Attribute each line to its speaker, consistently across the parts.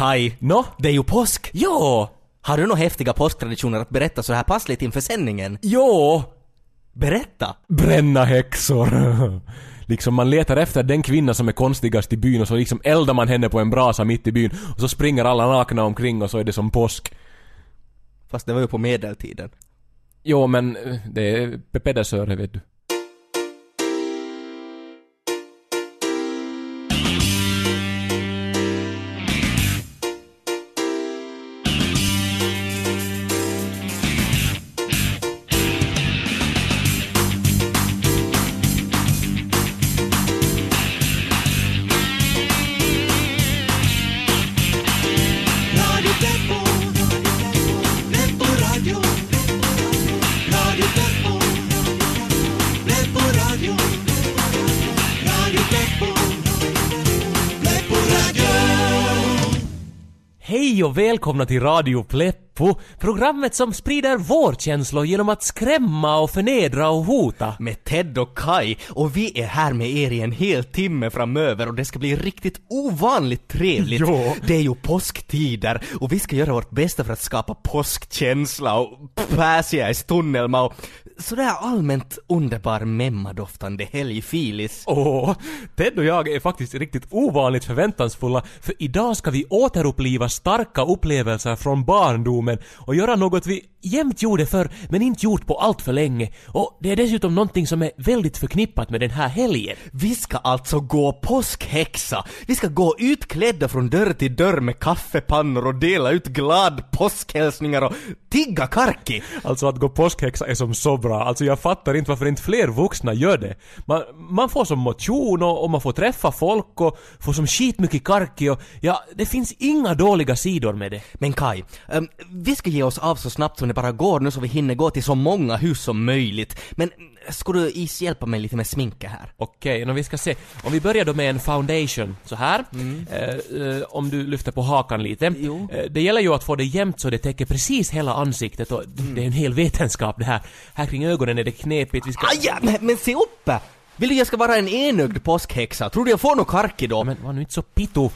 Speaker 1: Kai,
Speaker 2: Nå?
Speaker 1: det är ju påsk!
Speaker 2: Jo!
Speaker 1: Har du några häftiga påsktraditioner att berätta så här passligt inför sändningen?
Speaker 2: Jo!
Speaker 1: Berätta!
Speaker 2: Bränna häxor. liksom man letar efter den kvinna som är konstigast i byn och så liksom eldar man henne på en brasa mitt i byn och så springer alla nakna omkring och så är det som påsk.
Speaker 1: Fast det var ju på medeltiden.
Speaker 2: Jo men eh, det är Pedersöre vet du. Hej och välkomna till Radio Pleppo, programmet som sprider vårkänslor genom att skrämma och förnedra och hota.
Speaker 1: Med Ted och Kai och vi är här med er i en hel timme framöver och det ska bli riktigt ovanligt trevligt.
Speaker 2: Jo.
Speaker 1: Det är ju påsktider och vi ska göra vårt bästa för att skapa påskkänsla och Pääsiäis tunnelma och sådär allmänt underbar memmadoftande helgfilis.
Speaker 2: Åh, Ted och jag är faktiskt riktigt ovanligt förväntansfulla för idag ska vi återuppliva starka upplevelser från barndomen och göra något vi jämt gjorde förr men inte gjort på allt för länge. Och det är dessutom någonting som är väldigt förknippat med den här helgen.
Speaker 1: Vi ska alltså gå påskhäxa. Vi ska gå utklädda från dörr till dörr med kaffepannor och dela ut glad påskhälsningar och tigga karki.
Speaker 2: Alltså att gå påskhäxa är som så bra. Alltså jag fattar inte varför inte fler vuxna gör det. Man, man får som motion och, och man får träffa folk och får som skitmycket karki och ja, det finns inga dåliga sidor med det.
Speaker 1: Men Kai, ehm, vi ska ge oss av så snabbt som det bara går nu så vi hinner gå till så många hus som möjligt. Men mm, skulle du is hjälpa mig lite med sminket här?
Speaker 2: Okej, okay, vi ska se. Om vi börjar då med en foundation, så här. Eh, eh, om du lyfter på hakan lite. Eh, det gäller ju att få det jämnt så det täcker precis hela ansiktet och det är en hel vetenskap det här. Här kring ögonen är det knepigt, vi ska...
Speaker 1: Aj, men, men se upp! Vill du jag ska vara en enögd påskhäxa? Tror du jag får något karki då?
Speaker 2: Men var nu inte så pitto.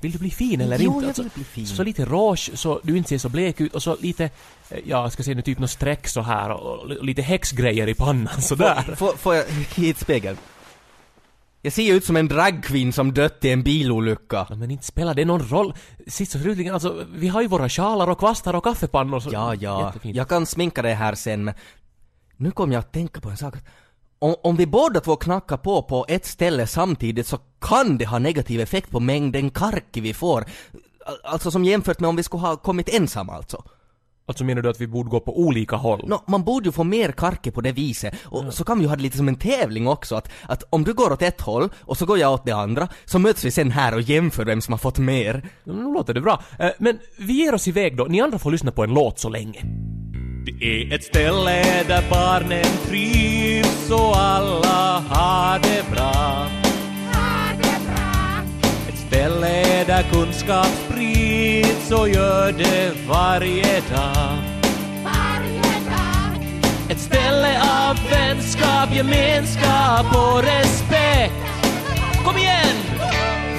Speaker 2: Vill du bli fin eller
Speaker 1: Jo,
Speaker 2: inte?
Speaker 1: jag vill bli fin.
Speaker 2: Så lite rouge så du inte ser så blek ut och så lite, eh, ja ska säga nu typ något streck så här och, och lite häxgrejer i pannan sådär.
Speaker 1: Får, får jag hit spegeln? Jag ser ju ut som en dragqueen som dött i en bilolycka.
Speaker 2: Ja, men inte spelar det någon roll. Sist och slutligen, alltså vi har ju våra sjalar och kvastar och kaffepannor så...
Speaker 1: Ja, ja.
Speaker 2: Jättefint.
Speaker 1: Jag kan sminka dig här sen men nu kom jag att tänka på en sak. Om, om vi båda två knackar på på ett ställe samtidigt så kan det ha negativ effekt på mängden karki vi får. Al- Alltså som jämfört med om vi skulle ha kommit ensamma alltså.
Speaker 2: Alltså menar du att vi borde gå på olika håll?
Speaker 1: Nå, man borde ju få mer karki på det viset. Och så kan vi ju ha det lite som en tävling också, att, att om du går åt ett håll och så går jag åt det andra, så möts vi sen här och jämför vem som har fått mer.
Speaker 2: Nu låter det bra. Eh, Men vi ger oss iväg då. Ni andra får lyssna på en låt så länge. Det är ett ställe där barnen trivs och alla har det bra. Ett ställe där kunskap sprids och gör det varje dag. Ett ställe av vänskap, gemenskap och respekt. Kom igen!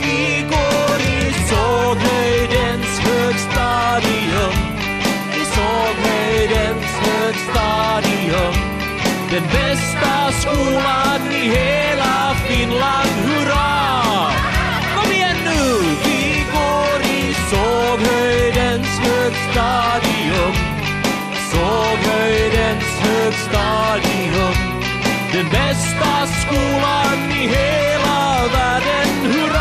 Speaker 2: Vi går i såghöjdens högstadium. I såghöjdens högstadium. Den bästa skolan i hela Finland, hurra! Kom igen nu! Vi går i såghöjdens högstadium. Såghöjdens högstadium. Den bästa skolan i hela världen! Hurra!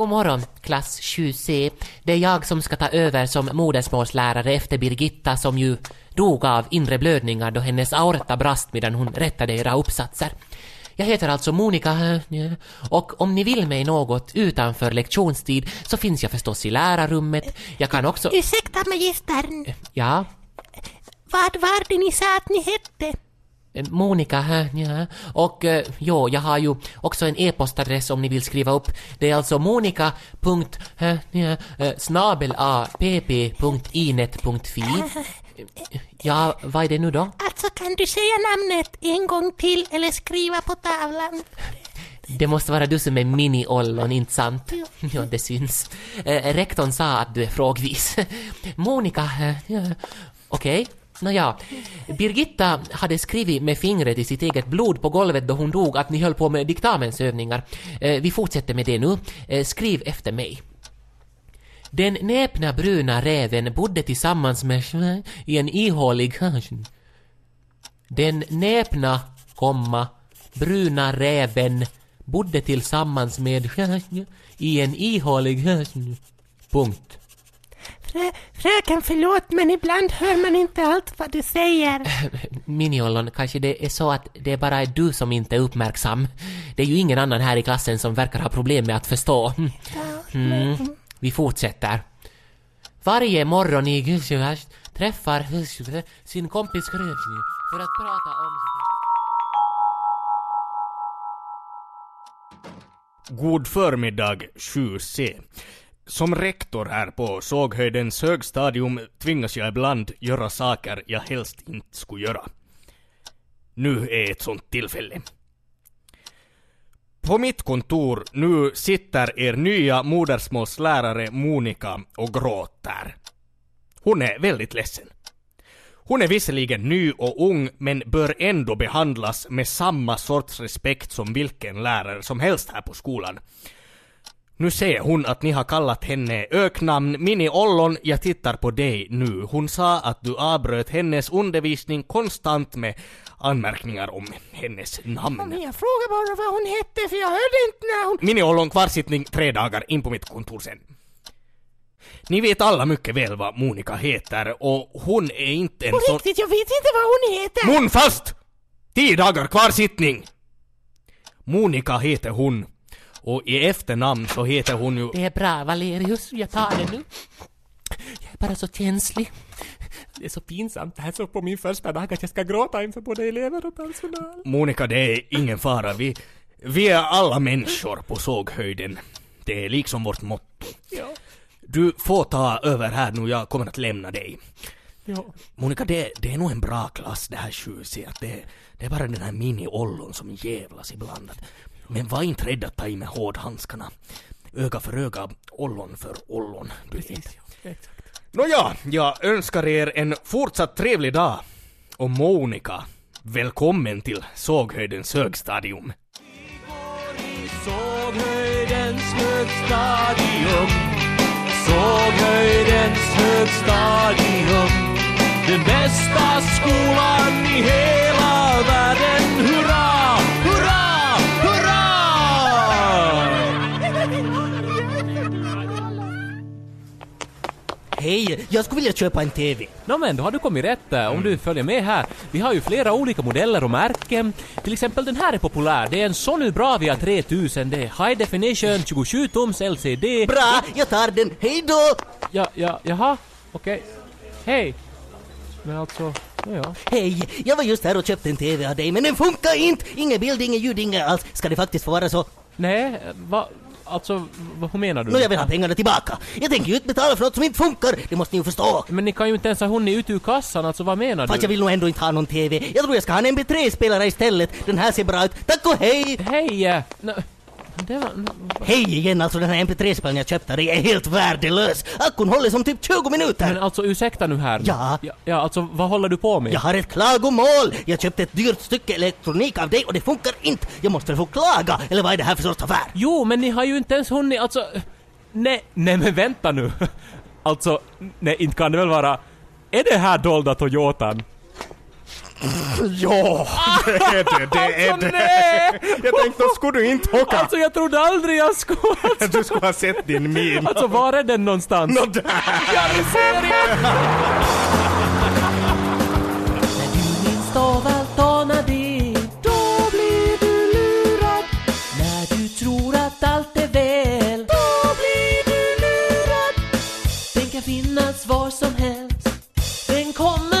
Speaker 3: God morgon, klass 7C. Det är jag som ska ta över som modersmålslärare efter Birgitta som ju dog av inre blödningar då hennes aorta brast medan hon rättade era uppsatser. Jag heter alltså Monica eh, och om ni vill mig något utanför lektionstid så finns jag förstås i lärarrummet. Jag kan också...
Speaker 4: Ursäkta magistern,
Speaker 3: Ja,
Speaker 4: vad var det ni sa att ni hette?
Speaker 3: Eh, Monica här, ja. Och eh, jo, jag har ju också en e-postadress om ni vill skriva upp. Det är alltså monica. Ja, eh, snabel a pp.inet.fi. Ja, vad är det nu då?
Speaker 4: Alltså kan du säga namnet en gång till eller skriva på tavlan?
Speaker 3: Det måste vara du som är mini-ollon, inte sant? Ja, det syns. Eh, rektorn sa att du är frågvis. Monica, ja, okej. Nåja, Birgitta hade skrivit med fingret i sitt eget blod på golvet då hon dog att ni höll på med diktamensövningar. Eh, vi fortsätter med det nu. Eh, skriv efter mig. Den näpna bruna räven bodde tillsammans med i en ihålig den näpna, komma, bruna räven bodde tillsammans med i en ihålig punkt.
Speaker 4: Frö, fröken förlåt men ibland hör man inte allt vad du säger.
Speaker 3: Miniollon, kanske det är så att det bara är du som inte är uppmärksam. Det är ju ingen annan här i klassen som verkar ha problem med att förstå. Mm. Vi fortsätter. Varje morgon i Gusjövärst träffar sin kompis Krösny för att prata om...
Speaker 1: God förmiddag 7C. Som rektor här på Såghöjdens högstadium tvingas jag ibland göra saker jag helst inte skulle göra. Nu är ett sånt tillfälle. På mitt kontor nu sitter er nya modersmålslärare Monica och gråter. Hon är väldigt ledsen. Hon är visserligen ny och ung, men bör ändå behandlas med samma sorts respekt som vilken lärare som helst här på skolan. Nu ser hon att ni har kallat henne öknamn Mini Ollon, jag tittar på dig nu. Hon sa att du avbröt hennes undervisning konstant med anmärkningar om hennes namn.
Speaker 4: Jag frågar bara vad hon hette för jag hörde inte när hon...
Speaker 1: Mini Ollon kvarsittning tre dagar in på mitt kontor sen. Ni vet alla mycket väl vad Monica heter och hon är inte en
Speaker 4: På
Speaker 1: sån...
Speaker 4: riktigt, jag vet inte vad hon heter.
Speaker 1: Mun fast! Tio dagar kvarsittning! Monica heter hon. Och i efternamn så heter hon ju...
Speaker 3: Det är bra, Valerius. Jag tar det nu. Jag är bara så känslig. Det är så pinsamt det här så på min första dag att jag ska gråta inför både elever och personal.
Speaker 1: Monica, det är ingen fara. Vi, vi är alla människor på såghöjden. Det är liksom vårt motto.
Speaker 3: Ja,
Speaker 1: Du får ta över här nu, jag kommer att lämna dig.
Speaker 3: ja.
Speaker 1: Monica, det, det är nog en bra klass det här 20 att det, det är bara den här mini-ollon som jävlas ibland. Men var inte rädd att ta i med hårdhandskarna. Öga för öga, ollon för ollon. Du vet.
Speaker 3: Exakt.
Speaker 1: Nåja, jag önskar er en fortsatt trevlig dag. Och Monica, välkommen till Såghöjdens högstadium.
Speaker 5: Såghöjdens högstadium Såghöjdens högstadium Den bästa skolan
Speaker 1: Hej, jag skulle vilja köpa en TV.
Speaker 2: Nå men, då har du kommit rätt eh, om du följer med här. Vi har ju flera olika modeller och märken. Till exempel den här är populär. Det är en Sony Bravia 3000. Det är High Definition 27 tums LCD.
Speaker 1: Bra, jag tar den. Hej då!
Speaker 2: Ja, ja, jaha, okej. Hej. Men alltså, ja, ja.
Speaker 1: Hej, jag var just här och köpte en TV av dig, men den funkar inte! Inget bild, inget ljud, inget alls. Ska det faktiskt få vara så?
Speaker 2: Nej, vad, alltså, vad hur menar du?
Speaker 1: Nå, jag vill ha pengarna tillbaka. Jag tänker ju inte betala för något som inte funkar. Det måste ni ju förstå.
Speaker 2: Men ni kan ju inte ens ha hunnit ut ur kassan, alltså vad menar
Speaker 1: Fast
Speaker 2: du?
Speaker 1: jag vill nog ändå inte ha någon TV. Jag tror jag ska ha en MP3-spelare istället. Den här ser bra ut. Tack och hej!
Speaker 2: Hej! nå, var...
Speaker 1: Hej igen, alltså den här MP3-spelaren jag köpte, det är helt värdelös. Akkun håller som typ 20 minuter.
Speaker 2: Men alltså ursäkta nu här.
Speaker 1: Ja.
Speaker 2: ja. Ja, alltså vad håller du på med?
Speaker 1: Jag har ett klagomål! Jag köpte ett dyrt stycke elektronik av dig och det funkar inte! Jag måste få klaga! Eller vad är det här för sorts affär?
Speaker 2: Jo, men ni har ju inte ens hunnit, alltså... Nej, nej men vänta nu. Alltså, nej inte kan det väl vara... Är det här dolda Toyotan?
Speaker 1: Ja, det är det, det är
Speaker 2: Alltså nej!
Speaker 1: Jag tänkte, då skulle du inte åka.
Speaker 2: Alltså jag trodde aldrig jag skulle... Alltså,
Speaker 1: Du skulle ha sett din min.
Speaker 2: alltså var är den någonstans?
Speaker 1: Nå, där.
Speaker 2: Ja, ni ser det!
Speaker 3: När du minst av allt anar det, då blir du lurad. När du tror att allt är väl, då blir du lurad. Den kan finnas var som helst, den kommer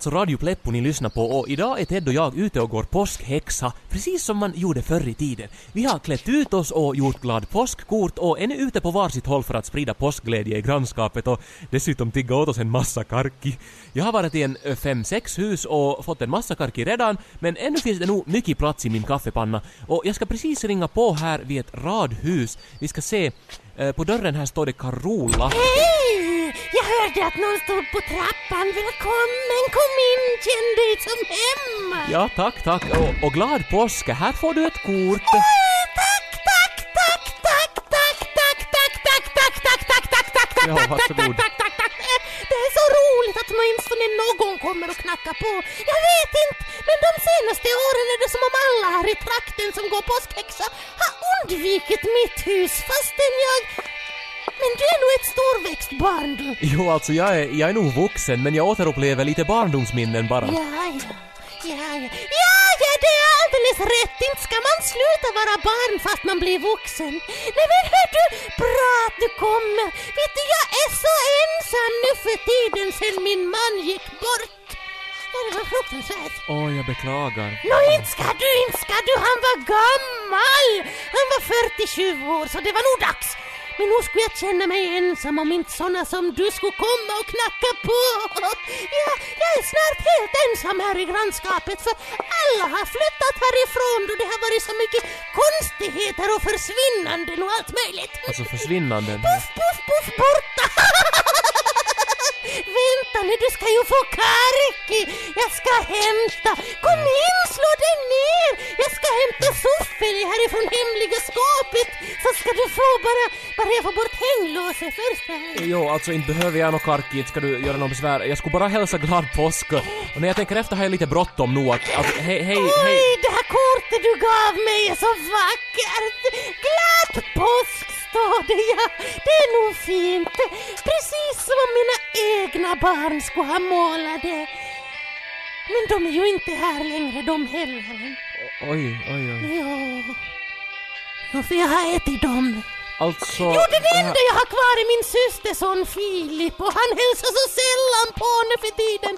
Speaker 2: alltså Radio Pleppo ni lyssnar på och idag är Ted och jag ute och går påskhäxa, precis som man gjorde förr i tiden. Vi har klätt ut oss och gjort glad påskkort och är nu ute på varsitt håll för att sprida påskglädje i grannskapet och dessutom tigga åt oss en massa karki. Jag har varit i en ö, fem, sex hus och fått en massa karki redan, men ännu finns det nog mycket plats i min kaffepanna och jag ska precis ringa på här vid ett radhus. Vi ska se, eh, på dörren här står det Carola.
Speaker 4: Hörde att någon stod på trappan. Välkommen, kom in, känn dig som hemma.
Speaker 2: Ja, tack, tack. Och, och glad påsk. Här får du ett kort.
Speaker 4: Eh, Tack, tack, tack, tack, tack, tack, tack, tack, tack, tack, tack, tack, tack, tack, tack, tack,
Speaker 2: varsågod.
Speaker 4: tack, tack, tack. Eh, Det är så roligt att åtminstone någon kommer och knackar på. Jag vet inte, men de senaste åren är det som om alla här i trakten som går påskhäxa har undvikit mitt hus fastän jag... Men du är nog ett storväxt barn du.
Speaker 2: Jo, alltså jag är, jag är nog vuxen, men jag återupplever lite barndomsminnen bara.
Speaker 4: Ja, ja. Ja, ja. ja, ja, det är alldeles rätt. Inte ska man sluta vara barn fast man blir vuxen. Nej men hör du, bra att du kommer. Vet du, jag är så ensam nu för tiden sen min man gick bort. Ja, det var fruktansvärt.
Speaker 2: Åh, jag beklagar.
Speaker 4: Nå, inte ska du, inte ska du. Han var gammal. Han var 47 år, så det var nog dags. Men nog skulle jag känna mig ensam om inte såna som du skulle komma och knacka på. Ja, jag är snart helt ensam här i grannskapet för alla har flyttat härifrån då det har varit så mycket konstigheter och försvinnanden och allt möjligt.
Speaker 2: Alltså försvinnanden.
Speaker 4: Puff, puff, puff, borta! Vänta nu, du ska ju få karki! Jag ska hämta! Kom in, slå dig ner! Jag ska hämta Soffeli härifrån hemliga skåpet så ska du få bara, bara jag får bort hänglåset först här.
Speaker 2: Jo, alltså inte behöver jag något karki, inte ska du göra något besvär. Jag skulle bara hälsa glad påsk. Och när jag tänker efter har jag lite bråttom nu att, att hej, hej, hej.
Speaker 4: Oj, det här kortet du gav mig är så vackert! Glad påsk står det, ja. Det är nog fint. Precis som om mina egna barn skulle ha målat det. Men de är ju inte här längre de heller.
Speaker 2: Oj, oj, oj.
Speaker 4: Ja. Jo, för jag har ätit dem.
Speaker 2: Alltså...
Speaker 4: Jo, den enda jag har kvar är min systerson Filip och han hälsar så sällan på nu för tiden.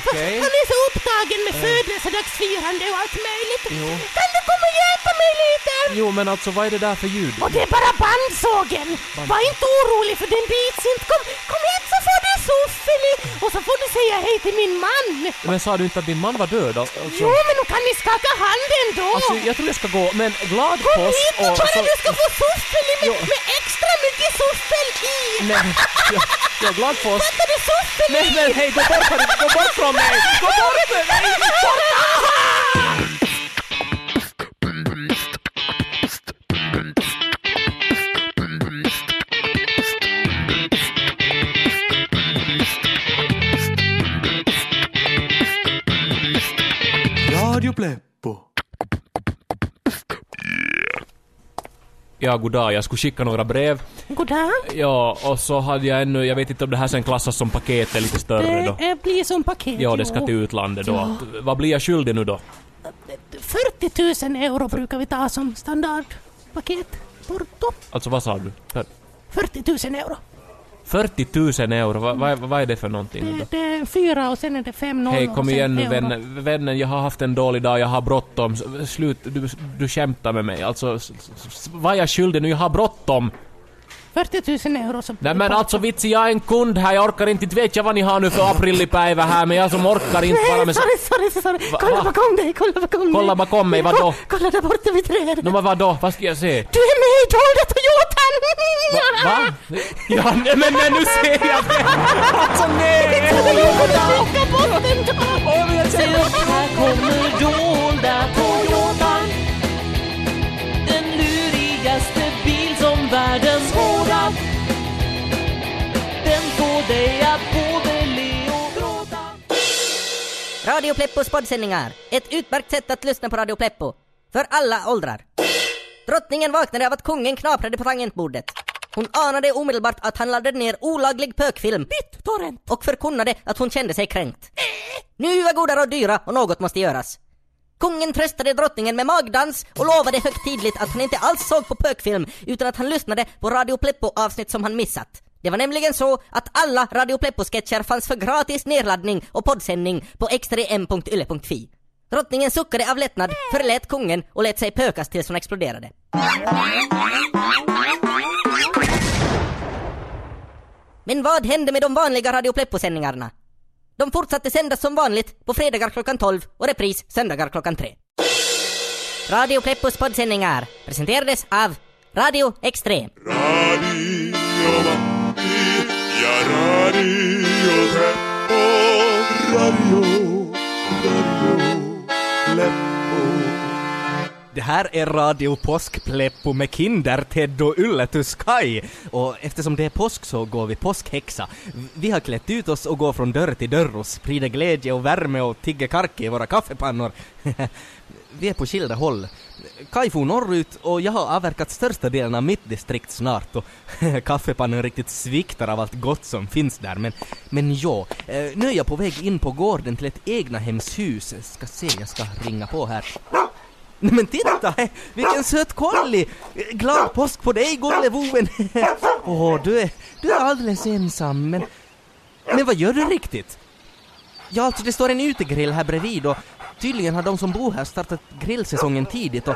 Speaker 2: Okej.
Speaker 4: Han är så upptagen med födelsedagsfirande och allt möjligt.
Speaker 2: Jo.
Speaker 4: Kan du komma och hjälpa mig lite?
Speaker 2: Jo, men alltså vad är det där för ljud?
Speaker 4: Och det är bara bandsågen. Var inte orolig för den bits inte. Kom, kom hit så får du soffeli och så får du säga hej till min man.
Speaker 2: Men sa du inte att din man var död? Alltså,
Speaker 4: Jo, men nu kan ni skaka hand ändå.
Speaker 2: alltså jag tror jag ska gå, men glad
Speaker 4: Kom
Speaker 2: påsk
Speaker 4: hit nu
Speaker 2: och
Speaker 4: bara
Speaker 2: så...
Speaker 4: du ska få soffeli med, med extra mycket soffel i.
Speaker 2: Nej, ja, ja, glad påsk.
Speaker 4: Fattar du soffel
Speaker 2: Nej men hej, gå bort gå bort från mig! Gå bort med mig!
Speaker 5: Radio
Speaker 2: Ja, goddag, jag skulle skicka några brev.
Speaker 4: Goddag.
Speaker 2: Ja, och så hade jag ännu, jag vet inte om det här sen klassas som paket är lite större då.
Speaker 4: Det blir som paket.
Speaker 2: Ja, det ska till utlandet då. Att, vad blir jag skyldig nu då?
Speaker 4: 40 000 euro brukar vi ta som standardpaket. Porto.
Speaker 2: Alltså vad sa du? För-
Speaker 4: 40 000 euro.
Speaker 2: 40 000 euro, vad, vad, vad är det för någonting
Speaker 4: Det, det är fyra och sen är det fem nollor
Speaker 2: Hej, kom igen nu vännen. Vännen, jag har haft en dålig dag, jag har bråttom. Slut, du, du skämtar med mig. Alltså, vad är jag skyldig nu? Jag har bråttom.
Speaker 4: 40 000 euro så
Speaker 2: Nej men alltså vitsi, jag är en kund här, jag orkar inte, inte vet jag vad ni har nu för aprillipäivä här, men jag som orkar inte bara
Speaker 4: Nej,
Speaker 2: med...
Speaker 4: sorry, sorry, sorry.
Speaker 2: Va-
Speaker 4: kolla
Speaker 2: va?
Speaker 4: bakom dig, kolla bakom dig.
Speaker 2: Kolla bakom mig, vadå?
Speaker 4: Ko- Kolla där borta vid trädet.
Speaker 2: Nå men vadå, vad ska jag se?
Speaker 4: Du är med i Dolda Toyotan!
Speaker 2: Va? Va? Ja, nej, men, men nu ser jag det! Alltså nej!
Speaker 4: Bort den då!
Speaker 2: Åh, men jag
Speaker 3: upp, här kommer dolda Toyotan dig att både le och gråta
Speaker 6: Radio Pleppos poddsändningar. Ett utmärkt sätt att lyssna på Radio Pleppo. För alla åldrar. Drottningen vaknade av att kungen knaprade på tangentbordet. Hon anade omedelbart att han laddade ner olaglig pökfilm
Speaker 4: Torrent!
Speaker 6: och förkunnade att hon kände sig kränkt. Nu var goda råd dyra och något måste göras. Kungen tröstade drottningen med magdans och lovade högtidligt att han inte alls såg på pökfilm utan att han lyssnade på Radio Pleppo-avsnitt som han missat. Det var nämligen så att alla Radio Pleppo-sketcher fanns för gratis nedladdning och poddsändning på X3m.ylle.fi. Drottningen suckade av lättnad, förlät kungen och lät sig pökas tills hon exploderade. Men vad hände med de vanliga Radio Pleppo-sändningarna? De fortsatte sändas som vanligt på fredagar klockan 12 och repris söndagar klockan 3. Radio Pleppos poddsändningar presenterades av Radio Extrem.
Speaker 7: Radio Radio Pleppo, Radio, Radio Pleppo.
Speaker 1: Det här är Radio Påskpleppo med Kinder, Ted och Ylletus Kai. Och eftersom det är påsk så går vi påskhäxa. Vi har klätt ut oss och går från dörr till dörr och sprider glädje och värme och tigger karke i våra kaffepannor. vi är på skilda håll. Kaj for norrut och jag har avverkat största delen av mitt distrikt snart och kaffepannan riktigt sviktar av allt gott som finns där. Men, men ja, eh, nu är jag på väg in på gården till ett egnahemshus. Ska se, jag ska ringa på här. Nej men titta! Vilken söt kolli! Glad påsk på dig gullevoven! Åh, du är, du är alldeles ensam men... Men vad gör du riktigt? Ja, alltså det står en utegrill här bredvid och tydligen har de som bor här startat grillsäsongen tidigt och...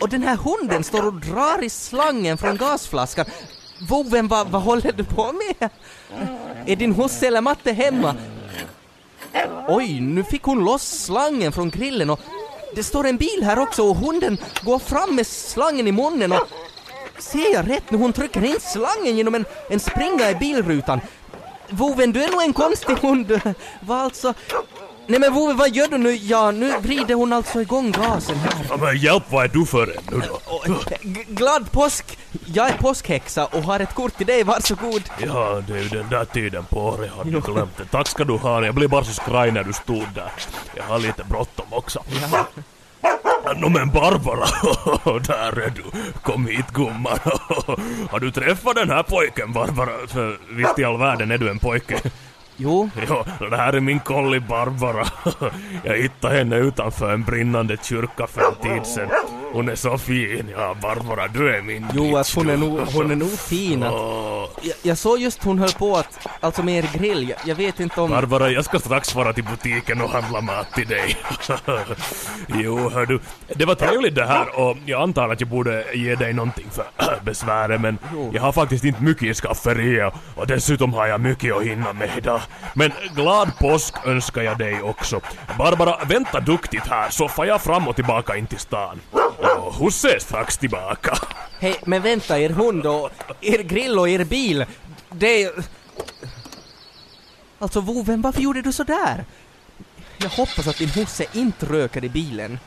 Speaker 1: Och den här hunden står och drar i slangen från gasflaskan. Voven, vad, vad håller du på med? Är din husse eller matte hemma? Oj, nu fick hon loss slangen från grillen och det står en bil här också och hunden går fram med slangen i munnen och ser jag rätt nu? Hon trycker in slangen genom en, en springa i bilrutan. Voven, du är nog en konstig hund. Vad alltså? Nej men Vove, vad gör du nu? Ja, nu vrider hon alltså igång gasen här.
Speaker 7: Ja, men hjälp, vad är du för en nu då?
Speaker 1: G- glad påsk! Jag är påskhäxa och har ett kort till dig, varsågod.
Speaker 7: Ja, det är ju den där tiden på året, har du glömt det. Tack ska du ha, jag blev bara så skraj när du stod där. Jag har lite bråttom också.
Speaker 1: Ja.
Speaker 7: Nå men Barbara, där är du. Kom hit gumman. Har du träffat den här pojken Barbara? För visst i all världen är du en pojke.
Speaker 1: Jo,
Speaker 7: Ja, det här är min kolli Barbara. Jag hittade henne utanför en brinnande kyrka för en tid sedan. Hon är så fin. Ja, Barbara, du är min
Speaker 1: jo
Speaker 7: bitch,
Speaker 1: att hon är nog, hon är nog fin att, jag, jag såg just hon höll på att, alltså med er grill, jag, jag vet inte om...
Speaker 7: Barbara, jag ska strax vara till butiken och handla mat till dig. jo, hör du. Det var trevligt det här och jag antar att jag borde ge dig någonting för besväret men jag har faktiskt inte mycket i skafferiet och dessutom har jag mycket att hinna med idag. Men glad påsk önskar jag dig också. Barbara, vänta duktigt här så far jag fram och tillbaka in till stan. Och husse är strax tillbaka.
Speaker 1: Hej, men vänta, er hund och er grill och er bil, det är... Alltså Voven, varför gjorde du så där? Jag hoppas att din husse inte röker i bilen.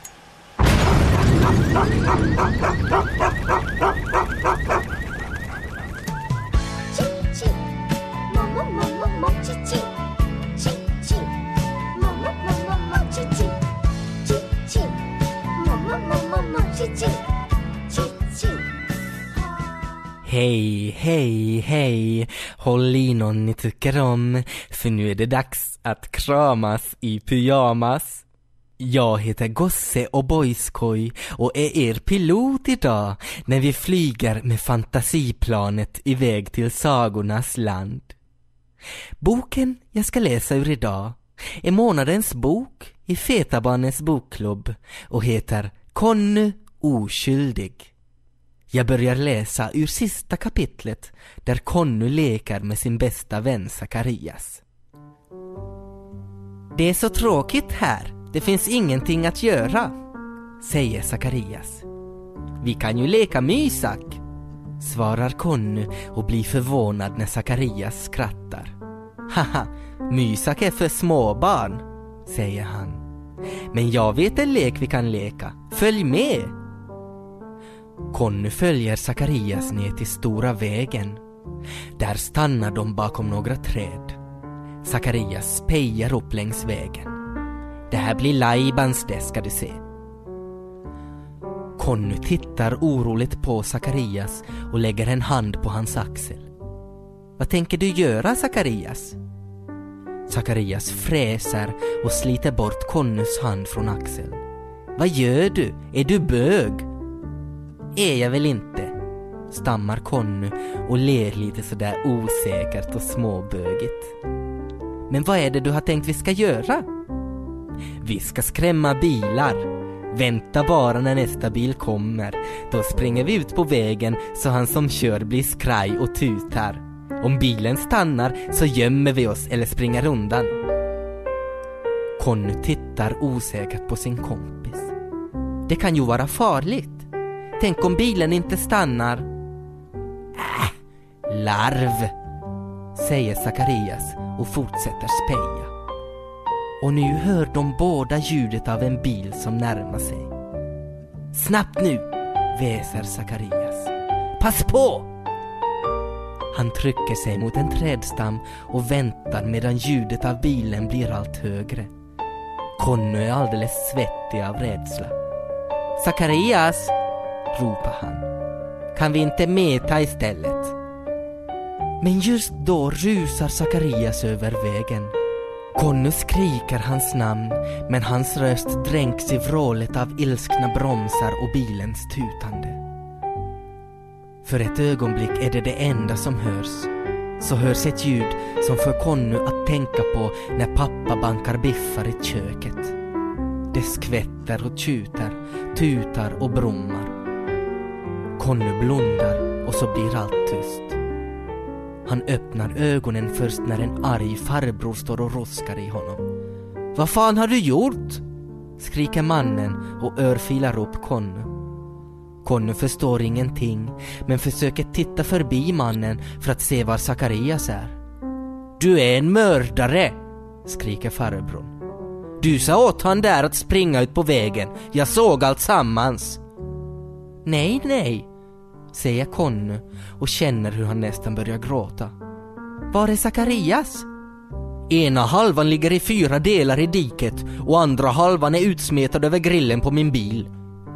Speaker 1: Hej, hej, hej! Håll i någon ni tycker om, för nu är det dags att kramas i pyjamas. Jag heter Gosse och Boyskoj och är er pilot idag när vi flyger med fantasiplanet iväg till sagornas land. Boken jag ska läsa ur idag är månadens bok i Fetabarnens bokklubb och heter Conny oskyldig. Jag börjar läsa ur sista kapitlet där Conny leker med sin bästa vän Sakarias. Det är så tråkigt här. Det finns ingenting att göra, säger Sakarias. Vi kan ju leka mysak, svarar Conny och blir förvånad när Sakarias skrattar. Haha, mysak är för småbarn, säger han. Men jag vet en lek vi kan leka. Följ med! Conny följer Sakarias ner till stora vägen. Där stannar de bakom några träd. Sakarias spejar upp längs vägen. Det här blir Laibans det ska du se. Conny tittar oroligt på Sakarias och lägger en hand på hans axel. Vad tänker du göra Sakarias? Sakarias fräser och sliter bort Connys hand från axeln. Vad gör du? Är du bög? Är jag väl inte, stammar Conny och ler lite sådär osäkert och småbögigt. Men vad är det du har tänkt vi ska göra? Vi ska skrämma bilar. Vänta bara när nästa bil kommer. Då springer vi ut på vägen så han som kör blir skraj och tutar. Om bilen stannar så gömmer vi oss eller springer undan. Conny tittar osäkert på sin kompis. Det kan ju vara farligt. Tänk om bilen inte stannar. Äh, larv, säger Sakarias och fortsätter speja. Och nu hör de båda ljudet av en bil som närmar sig. Snabbt nu, väser Sakarias. Pass på! Han trycker sig mot en trädstam och väntar medan ljudet av bilen blir allt högre. Conny är alldeles svettig av rädsla. Sakarias, ropar han. Kan vi inte meta istället? Men just då rusar Sakarias över vägen. Conny skriker hans namn, men hans röst dränks i vrålet av ilskna bromsar och bilens tutande. För ett ögonblick är det det enda som hörs. Så hörs ett ljud som får Conny att tänka på när pappa bankar biffar i köket. Det skvätter och tjuter, tutar och brummar. Conny blundar och så blir allt tyst. Han öppnar ögonen först när en arg farbror står och roskar i honom. Vad fan har du gjort? skriker mannen och örfilar upp Conny. Conny förstår ingenting men försöker titta förbi mannen för att se var Sakarias är. Du är en mördare! skriker farbrorn. Du sa åt han där att springa ut på vägen. Jag såg allt sammans. Nej, nej, säger Conny och känner hur han nästan börjar gråta. Var är Sakarias? Ena halvan ligger i fyra delar i diket och andra halvan är utsmetad över grillen på min bil.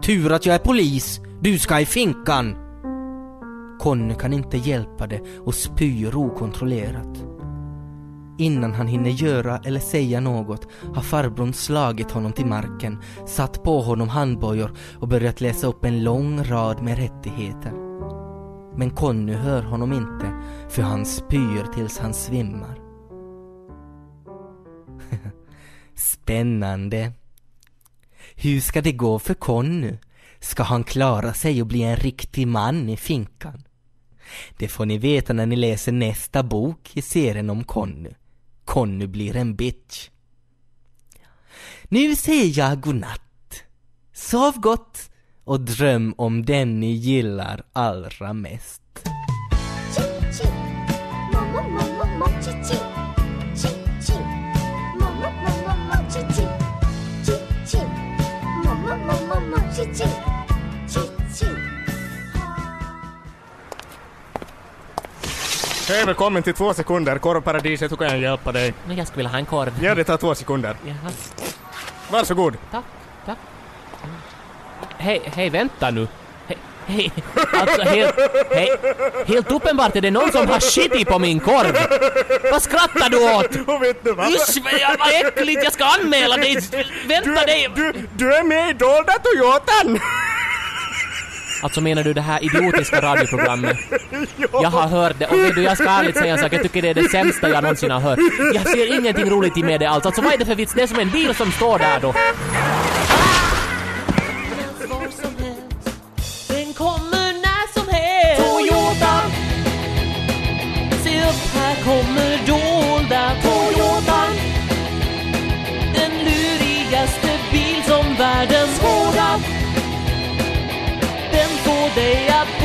Speaker 1: Tur att jag är polis, du ska i finkan! Conny kan inte hjälpa det och spyr okontrollerat. Innan han hinner göra eller säga något har farbrorn slagit honom till marken, satt på honom handbojor och börjat läsa upp en lång rad med rättigheter. Men Conny hör honom inte, för han spyr tills han svimmar. Spännande. Hur ska det gå för Conny? Ska han klara sig och bli en riktig man i finkan? Det får ni veta när ni läser nästa bok i serien om Conny. Conny blir en bitch. Nu säger jag godnatt. Sov gott och dröm om den ni gillar allra mest.
Speaker 8: Hej, välkommen till två sekunder. Korvparadiset, hur kan jag hjälpa dig?
Speaker 3: Men jag skulle vilja ha en korv.
Speaker 8: Ja, det tar två sekunder.
Speaker 3: Jaha,
Speaker 8: Varsågod.
Speaker 3: tack, tack. Hej, hej, vänta nu. Hej, hej, alltså helt, hej, helt uppenbart är det någon som har skitit på min korv. Vad skrattar du åt?
Speaker 8: Och vet du vad?
Speaker 3: Usch, vad, äckligt, jag ska anmäla dig. Vänta dig.
Speaker 8: Du, du är med i Dolda Toyotan!
Speaker 3: Alltså menar du det här idiotiska radioprogrammet? Jag har hört det och vet du, jag ska ärligt säga en sak, jag tycker det är det sämsta jag någonsin har hört. Jag ser ingenting roligt i med det alls. Alltså vad är det för vits? Det är som en bil som står där då. Kommer dolda Toyotan. Den lurigaste bil som världen skådat. Den får dig att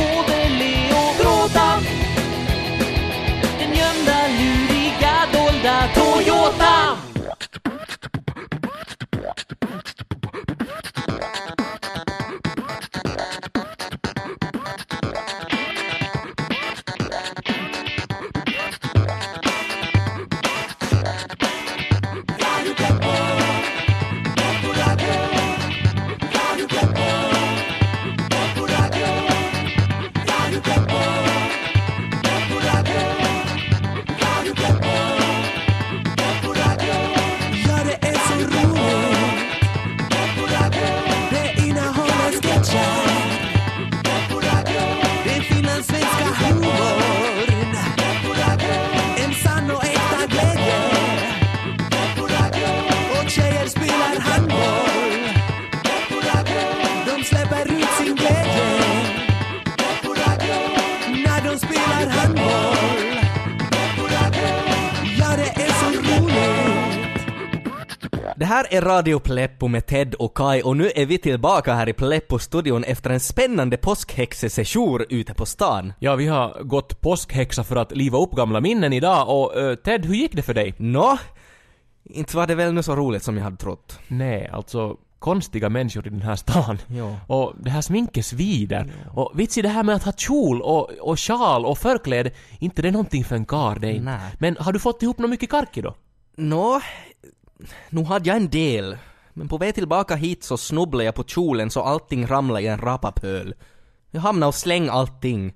Speaker 9: är
Speaker 1: Radio Pleppo med Ted och Kai och nu är vi tillbaka här i Pleppo-studion efter en spännande påskhäxesession ute på stan.
Speaker 2: Ja, vi har gått påskhäxa för att liva upp gamla minnen idag och eh, Ted, hur gick det för dig?
Speaker 1: Nå, inte var det väl nu så roligt som jag hade trott.
Speaker 2: Nej, alltså konstiga människor i den här stan.
Speaker 1: Ja.
Speaker 2: Och det här sminket svider. Och vits i det här med att ha kjol och, och sjal och förkläde, inte det är någonting för en karl det är. Men har du fått ihop något mycket karki då?
Speaker 1: Nå, nu hade jag en del. Men på väg tillbaka hit så snubblade jag på kjolen så allting ramlade i en rapapöl. Jag hamnade och slängde allting.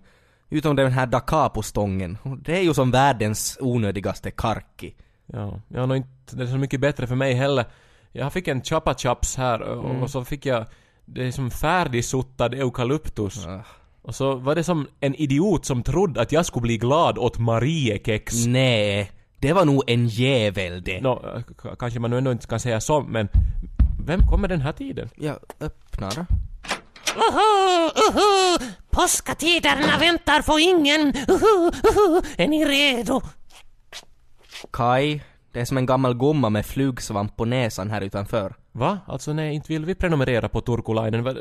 Speaker 1: Utom den här da capo-stången. Och Det är ju som världens onödigaste karki.
Speaker 2: Ja, jag har nog inte det är så mycket bättre för mig heller. Jag fick en chapa chaps här och, och så fick jag det är som färdigsuttad eukalyptus.
Speaker 1: Ah.
Speaker 2: Och så var det som en idiot som trodde att jag skulle bli glad åt Mariekex.
Speaker 1: Nej, det var nog en jävel det.
Speaker 2: K- kanske man nu ändå inte kan säga så, men vem kommer den här tiden?
Speaker 1: Jag öppnar.
Speaker 3: Uhu, uhu. Påskatiderna väntar på ingen. Uhu, uhu. Är ni redo?
Speaker 1: Kai, det är som en gammal gumma med flugsvamp på näsan här utanför.
Speaker 2: Va? Alltså nej, inte vill vi prenumerera på Turkulainen. Va-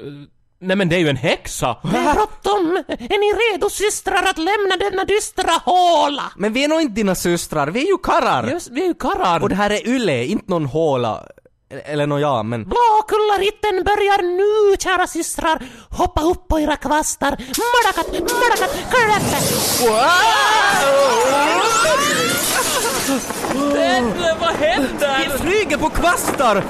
Speaker 2: Nej men det är ju en häxa!
Speaker 3: Det är bråttom. Är ni redo systrar att lämna denna dystra håla?
Speaker 1: Men vi är nog inte dina systrar, vi är ju karrar!
Speaker 2: Just, vi är ju karlar!
Speaker 1: Och det här är Yle, inte någon håla. Eller nå ja, men...
Speaker 3: Blåkullaritten börjar nu, kära systrar. Hoppa upp på era kvastar. Madakat, madakat, kläppe.
Speaker 2: vad händer?
Speaker 1: Vi flyger på kvastar!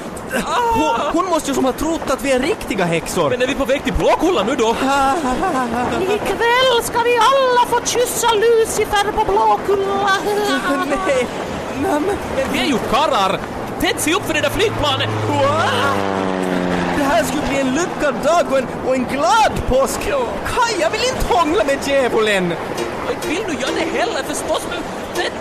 Speaker 1: Hon, hon måste ju som ha trott att vi är riktiga häxor.
Speaker 2: Men är vi på väg till Blåkulla nu då?
Speaker 3: Ikväll ska vi alla få kyssa Lucifer på Blåkulla.
Speaker 1: Nej. Men
Speaker 2: vi är ju karlar! Ted, se upp för det där flygplanet!
Speaker 1: Det här skulle bli en lyckad dag och en, och en glad påsk! Kaj, jag vill inte hångla med djävulen!
Speaker 2: Inte vill du göra det heller förstås, men... Ted...